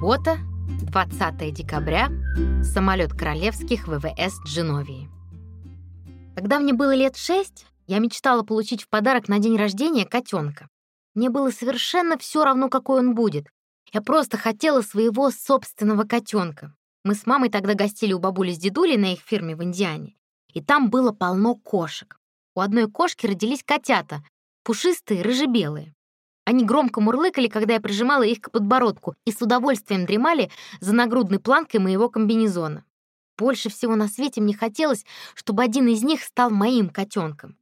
Суббота, 20 декабря, самолет королевских ВВС Дженовии. Когда мне было лет шесть, я мечтала получить в подарок на день рождения котенка. Мне было совершенно все равно, какой он будет. Я просто хотела своего собственного котенка. Мы с мамой тогда гостили у бабули с дедулей на их фирме в Индиане. И там было полно кошек. У одной кошки родились котята, пушистые, рыжебелые. Они громко мурлыкали, когда я прижимала их к подбородку, и с удовольствием дремали за нагрудной планкой моего комбинезона. Больше всего на свете мне хотелось, чтобы один из них стал моим котенком.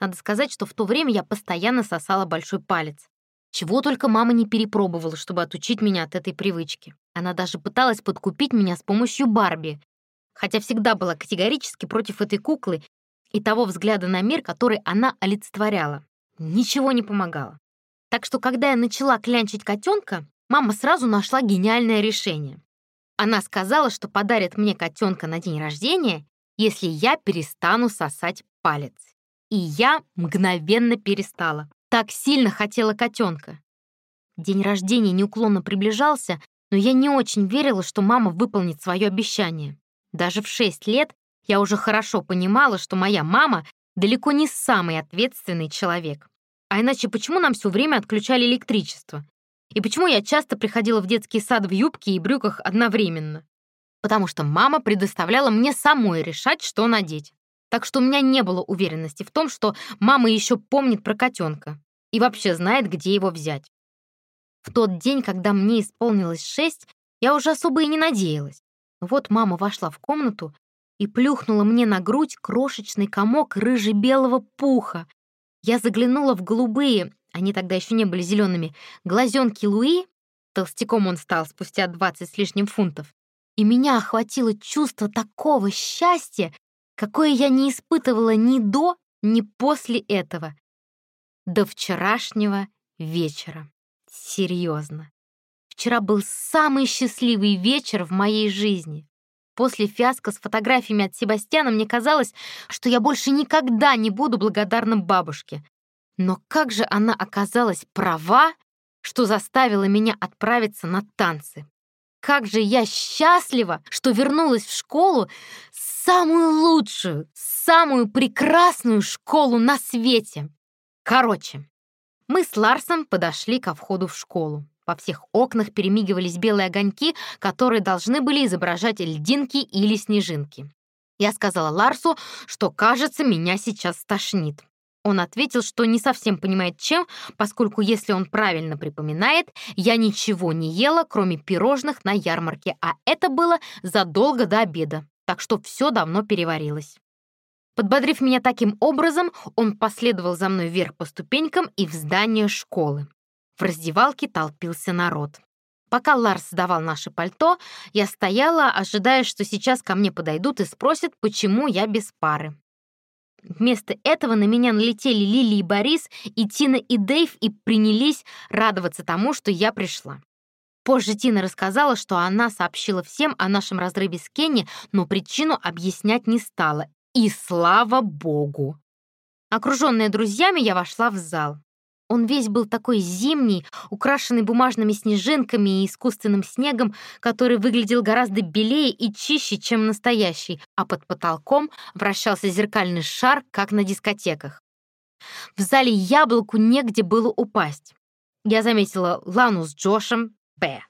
Надо сказать, что в то время я постоянно сосала большой палец. Чего только мама не перепробовала, чтобы отучить меня от этой привычки. Она даже пыталась подкупить меня с помощью Барби, хотя всегда была категорически против этой куклы и того взгляда на мир, который она олицетворяла. Ничего не помогало. Так что, когда я начала клянчить котенка, мама сразу нашла гениальное решение. Она сказала, что подарит мне котенка на день рождения, если я перестану сосать палец. И я мгновенно перестала. Так сильно хотела котенка. День рождения неуклонно приближался, но я не очень верила, что мама выполнит свое обещание. Даже в 6 лет я уже хорошо понимала, что моя мама далеко не самый ответственный человек. А иначе почему нам все время отключали электричество? И почему я часто приходила в детский сад в юбке и брюках одновременно? Потому что мама предоставляла мне самой решать, что надеть. Так что у меня не было уверенности в том, что мама еще помнит про котенка и вообще знает, где его взять. В тот день, когда мне исполнилось шесть, я уже особо и не надеялась. Вот мама вошла в комнату и плюхнула мне на грудь крошечный комок рыже-белого пуха. Я заглянула в голубые, они тогда еще не были зелеными, глазенки Луи, толстяком он стал спустя 20 с лишним фунтов, и меня охватило чувство такого счастья, какое я не испытывала ни до, ни после этого. До вчерашнего вечера. Серьезно. Вчера был самый счастливый вечер в моей жизни. После фиаско с фотографиями от Себастьяна мне казалось, что я больше никогда не буду благодарна бабушке. Но как же она оказалась права, что заставила меня отправиться на танцы. Как же я счастлива, что вернулась в школу, самую лучшую, самую прекрасную школу на свете. Короче, мы с Ларсом подошли ко входу в школу. Во всех окнах перемигивались белые огоньки, которые должны были изображать льдинки или снежинки. Я сказала Ларсу, что, кажется, меня сейчас стошнит. Он ответил, что не совсем понимает чем, поскольку, если он правильно припоминает, я ничего не ела, кроме пирожных на ярмарке, а это было задолго до обеда, так что все давно переварилось. Подбодрив меня таким образом, он последовал за мной вверх по ступенькам и в здание школы. В раздевалке толпился народ. Пока Ларс сдавал наше пальто, я стояла, ожидая, что сейчас ко мне подойдут и спросят, почему я без пары. Вместо этого на меня налетели Лили и Борис, и Тина и Дэйв и принялись радоваться тому, что я пришла. Позже Тина рассказала, что она сообщила всем о нашем разрыве с Кенни, но причину объяснять не стала, и слава богу! Окруженная друзьями, я вошла в зал. Он весь был такой зимний, украшенный бумажными снежинками и искусственным снегом, который выглядел гораздо белее и чище, чем настоящий, а под потолком вращался зеркальный шар, как на дискотеках. В зале яблоку негде было упасть. Я заметила Лану с Джошем, Б.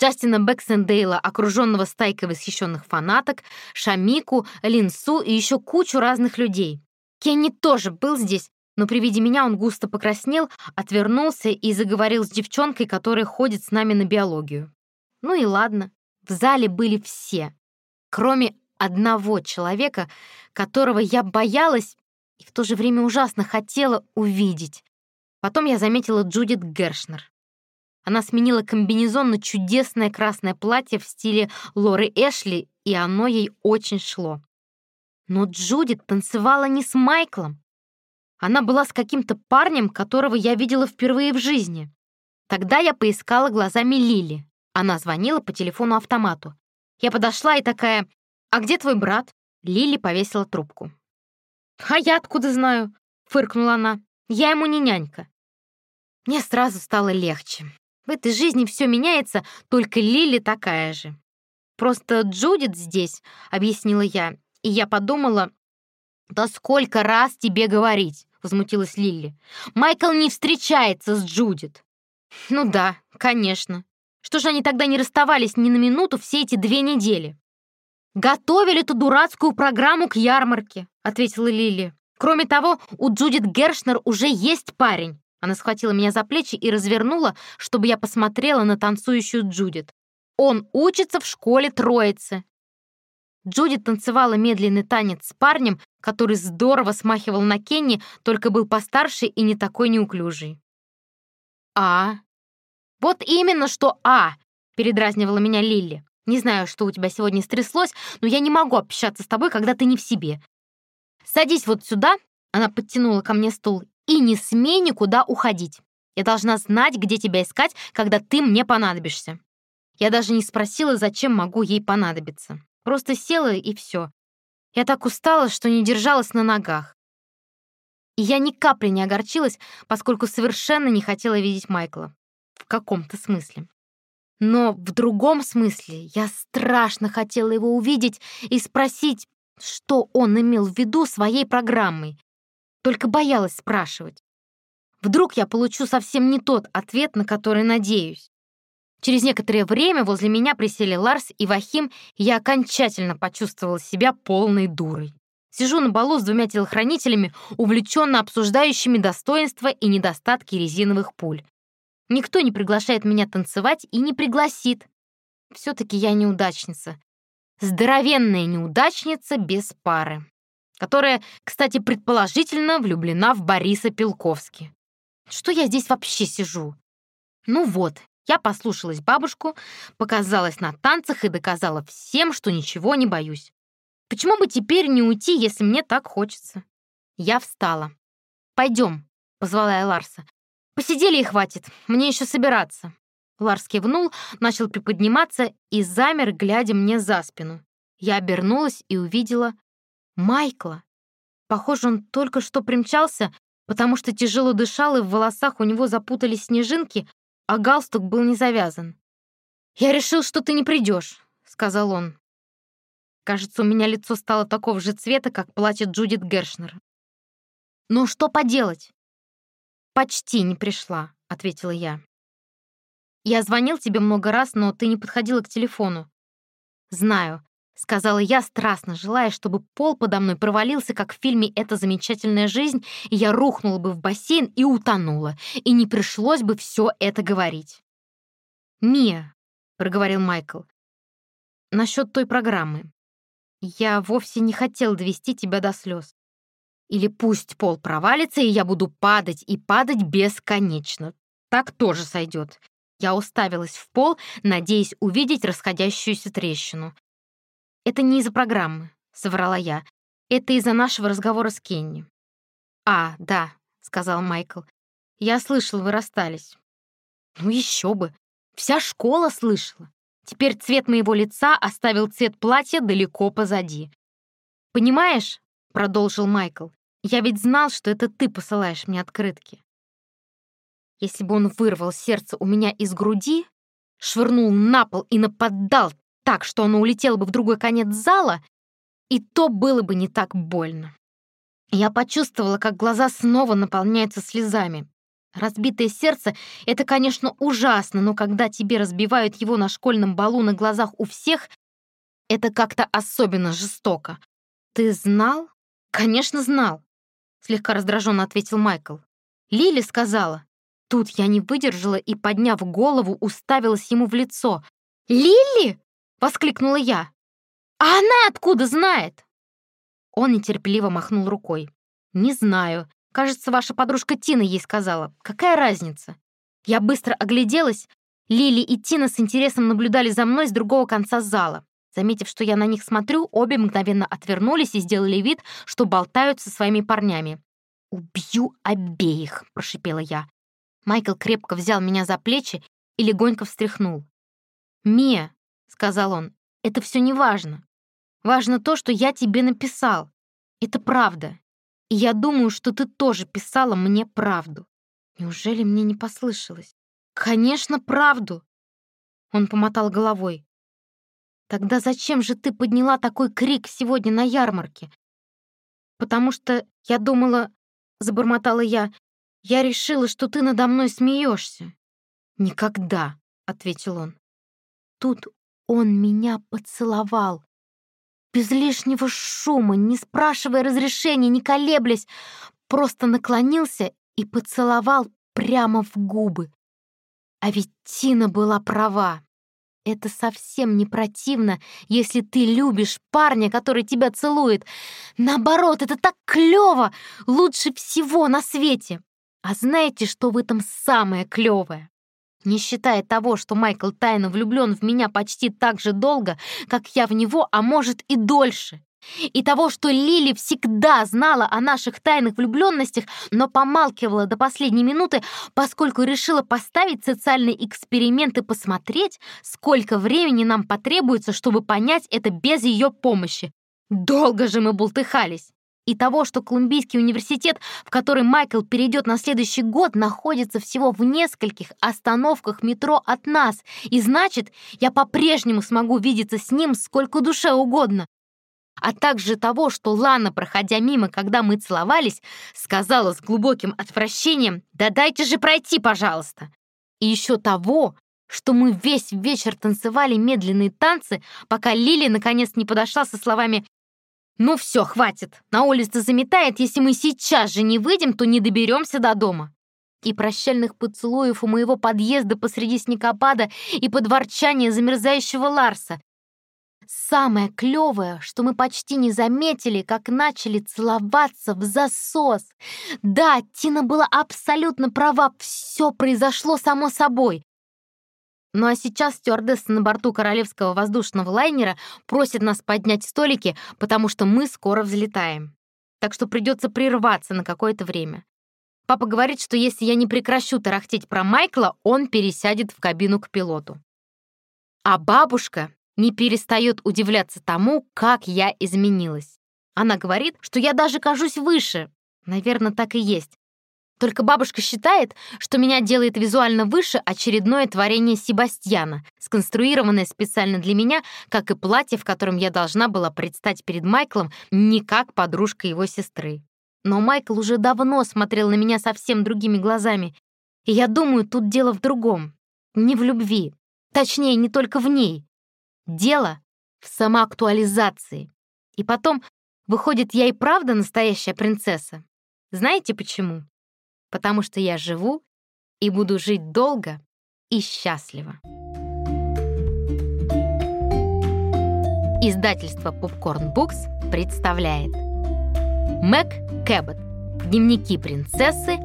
Джастина Бэксендейла, окруженного стайкой восхищенных фанаток, Шамику, Линсу и еще кучу разных людей. Кенни тоже был здесь, но при виде меня он густо покраснел, отвернулся и заговорил с девчонкой, которая ходит с нами на биологию. Ну и ладно, в зале были все, кроме одного человека, которого я боялась и в то же время ужасно хотела увидеть. Потом я заметила Джудит Гершнер. Она сменила комбинезон на чудесное красное платье в стиле Лоры Эшли, и оно ей очень шло. Но Джудит танцевала не с Майклом. Она была с каким-то парнем, которого я видела впервые в жизни. Тогда я поискала глазами Лили. Она звонила по телефону-автомату. Я подошла и такая, «А где твой брат?» Лили повесила трубку. «А я откуда знаю?» — фыркнула она. «Я ему не нянька». Мне сразу стало легче. В этой жизни все меняется, только Лили такая же. Просто Джудит здесь, объяснила я, и я подумала, да сколько раз тебе говорить, возмутилась Лилли. Майкл не встречается с Джудит. Ну да, конечно. Что же они тогда не расставались ни на минуту все эти две недели? «Готовили ту дурацкую программу к ярмарке», — ответила Лили. «Кроме того, у Джудит Гершнер уже есть парень». Она схватила меня за плечи и развернула, чтобы я посмотрела на танцующую Джудит. «Он учится в школе Троицы». Джудит танцевала медленный танец с парнем, который здорово смахивал на Кенни, только был постарше и не такой неуклюжий. «А?» «Вот именно что «а», — передразнивала меня Лилли. «Не знаю, что у тебя сегодня стряслось, но я не могу общаться с тобой, когда ты не в себе. Садись вот сюда», — она подтянула ко мне стул, «и не смей никуда уходить. Я должна знать, где тебя искать, когда ты мне понадобишься». Я даже не спросила, зачем могу ей понадобиться. Просто села и все. Я так устала, что не держалась на ногах. И я ни капли не огорчилась, поскольку совершенно не хотела видеть Майкла. В каком-то смысле. Но в другом смысле я страшно хотела его увидеть и спросить, что он имел в виду своей программой. Только боялась спрашивать. Вдруг я получу совсем не тот ответ, на который надеюсь. Через некоторое время возле меня присели Ларс и Вахим, и я окончательно почувствовала себя полной дурой. Сижу на балу с двумя телохранителями, увлеченно обсуждающими достоинства и недостатки резиновых пуль. Никто не приглашает меня танцевать и не пригласит. Все-таки я неудачница. Здоровенная неудачница без пары, которая, кстати, предположительно влюблена в Бориса Пилковски. Что я здесь вообще сижу? Ну вот, я послушалась бабушку, показалась на танцах и доказала всем, что ничего не боюсь. Почему бы теперь не уйти, если мне так хочется? Я встала. «Пойдем», — позвала я Ларса. «Посидели и хватит, мне еще собираться». Ларс кивнул, начал приподниматься и замер, глядя мне за спину. Я обернулась и увидела Майкла. Похоже, он только что примчался, потому что тяжело дышал, и в волосах у него запутались снежинки, а галстук был не завязан. «Я решил, что ты не придешь», — сказал он. Кажется, у меня лицо стало такого же цвета, как платье Джудит Гершнер. «Ну что поделать?» «Почти не пришла», — ответила я. «Я звонил тебе много раз, но ты не подходила к телефону». «Знаю», — сказала я, страстно желая, чтобы пол подо мной провалился, как в фильме «Эта замечательная жизнь», и я рухнула бы в бассейн и утонула, и не пришлось бы все это говорить. «Мия», — проговорил Майкл, — «насчет той программы. Я вовсе не хотел довести тебя до слез. Или пусть пол провалится, и я буду падать и падать бесконечно. Так тоже сойдет. Я уставилась в пол, надеясь увидеть расходящуюся трещину. «Это не из-за программы», — соврала я. «Это из-за нашего разговора с Кенни». «А, да», — сказал Майкл. «Я слышал, вы расстались». «Ну еще бы! Вся школа слышала. Теперь цвет моего лица оставил цвет платья далеко позади. «Понимаешь?» — продолжил Майкл. «Я ведь знал, что это ты посылаешь мне открытки». Если бы он вырвал сердце у меня из груди, швырнул на пол и нападал так, что оно улетело бы в другой конец зала, и то было бы не так больно. Я почувствовала, как глаза снова наполняются слезами. Разбитое сердце — это, конечно, ужасно, но когда тебе разбивают его на школьном балу на глазах у всех, это как-то особенно жестоко. «Ты знал?» «Конечно, знал», — слегка раздраженно ответил Майкл. Лили сказала. Тут я не выдержала и, подняв голову, уставилась ему в лицо. «Лили?» — воскликнула я. «А она откуда знает?» Он нетерпеливо махнул рукой. «Не знаю. Кажется, ваша подружка Тина ей сказала. Какая разница? Я быстро огляделась. Лили и Тина с интересом наблюдали за мной с другого конца зала. Заметив, что я на них смотрю, обе мгновенно отвернулись и сделали вид, что болтают со своими парнями. «Убью обеих!» — прошипела я. Майкл крепко взял меня за плечи и легонько встряхнул. «Мия», — сказал он, — «это все не важно. Важно то, что я тебе написал. Это правда. И я думаю, что ты тоже писала мне правду. Неужели мне не послышалось? «Конечно, правду!» Он помотал головой. «Тогда зачем же ты подняла такой крик сегодня на ярмарке?» «Потому что я думала...» — забормотала я. «Я решила, что ты надо мной смеешься». «Никогда!» — ответил он. Тут он меня поцеловал. Без лишнего шума, не спрашивая разрешения, не колеблясь, просто наклонился и поцеловал прямо в губы. А ведь Тина была права. Это совсем не противно, если ты любишь парня, который тебя целует. Наоборот, это так клёво, лучше всего на свете. А знаете, что в этом самое клёвое? Не считая того, что Майкл тайно влюблен в меня почти так же долго, как я в него, а может и дольше. И того, что Лили всегда знала о наших тайных влюбленностях, но помалкивала до последней минуты, поскольку решила поставить социальный эксперимент и посмотреть, сколько времени нам потребуется, чтобы понять это без ее помощи. Долго же мы бултыхались. И того, что Колумбийский университет, в который Майкл перейдет на следующий год, находится всего в нескольких остановках метро от нас. И значит, я по-прежнему смогу видеться с ним сколько душе угодно а также того, что Лана, проходя мимо, когда мы целовались, сказала с глубоким отвращением «Да дайте же пройти, пожалуйста!» И еще того, что мы весь вечер танцевали медленные танцы, пока Лили наконец не подошла со словами «Ну все, хватит, на улице заметает, если мы сейчас же не выйдем, то не доберемся до дома» и прощальных поцелуев у моего подъезда посреди снегопада и под ворчание замерзающего Ларса, Самое клевое, что мы почти не заметили, как начали целоваться в засос. Да, Тина была абсолютно права, все произошло само собой. Ну а сейчас стюардесса на борту королевского воздушного лайнера просит нас поднять столики, потому что мы скоро взлетаем. Так что придется прерваться на какое-то время. Папа говорит, что если я не прекращу тарахтеть про Майкла, он пересядет в кабину к пилоту. А бабушка не перестает удивляться тому, как я изменилась. Она говорит, что я даже кажусь выше. Наверное, так и есть. Только бабушка считает, что меня делает визуально выше очередное творение Себастьяна, сконструированное специально для меня, как и платье, в котором я должна была предстать перед Майклом не как подружка его сестры. Но Майкл уже давно смотрел на меня совсем другими глазами. И я думаю, тут дело в другом. Не в любви. Точнее, не только в ней. Дело в самоактуализации. И потом, выходит, я и правда настоящая принцесса. Знаете почему? Потому что я живу и буду жить долго и счастливо. Издательство Popcorn Books представляет Мэг Кэббет Дневники принцессы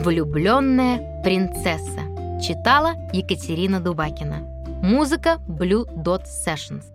Влюбленная принцесса Читала Екатерина Дубакина Музыка Blue Dot Sessions.